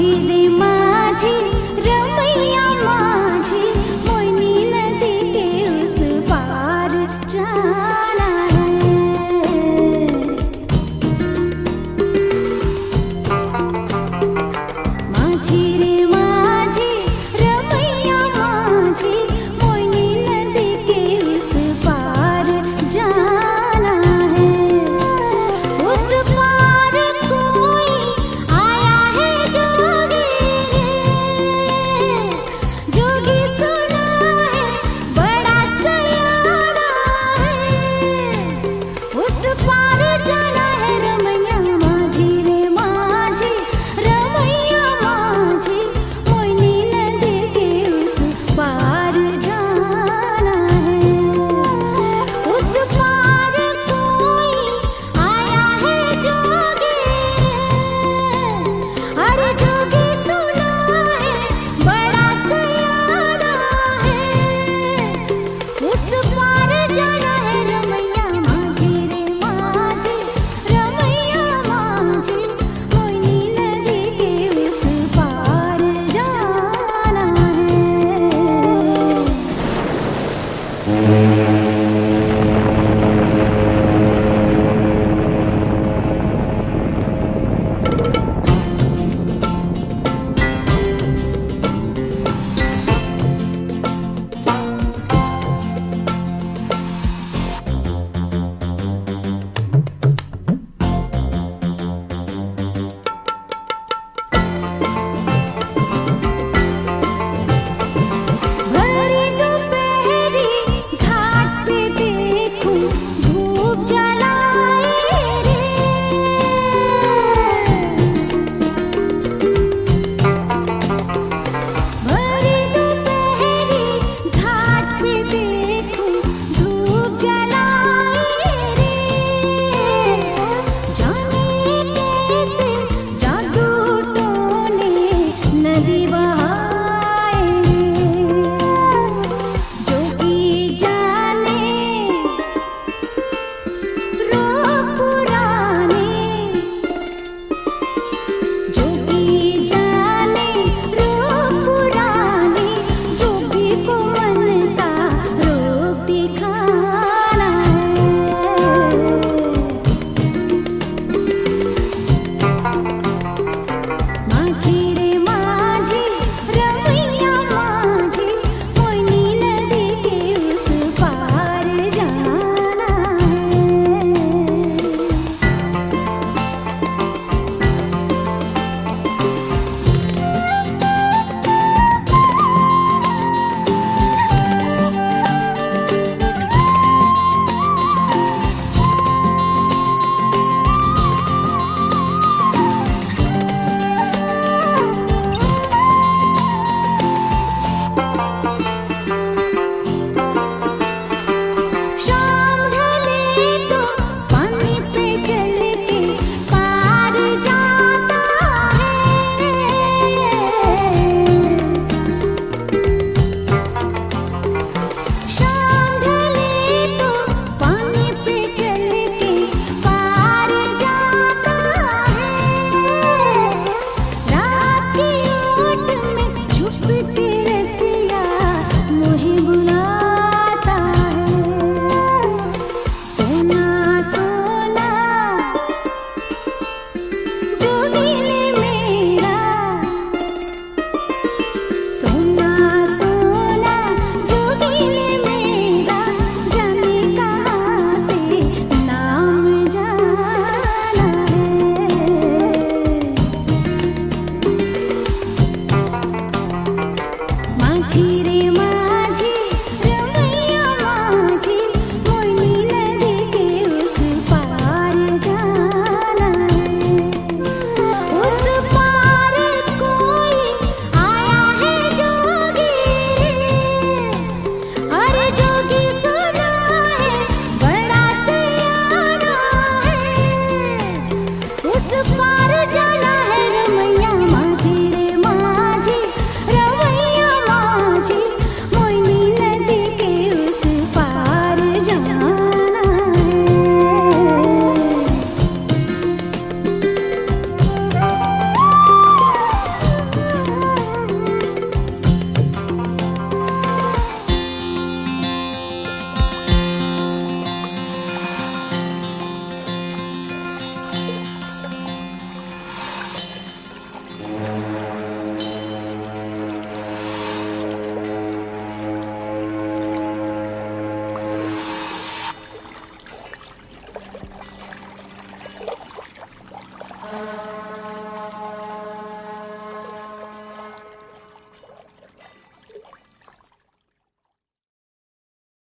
DJ.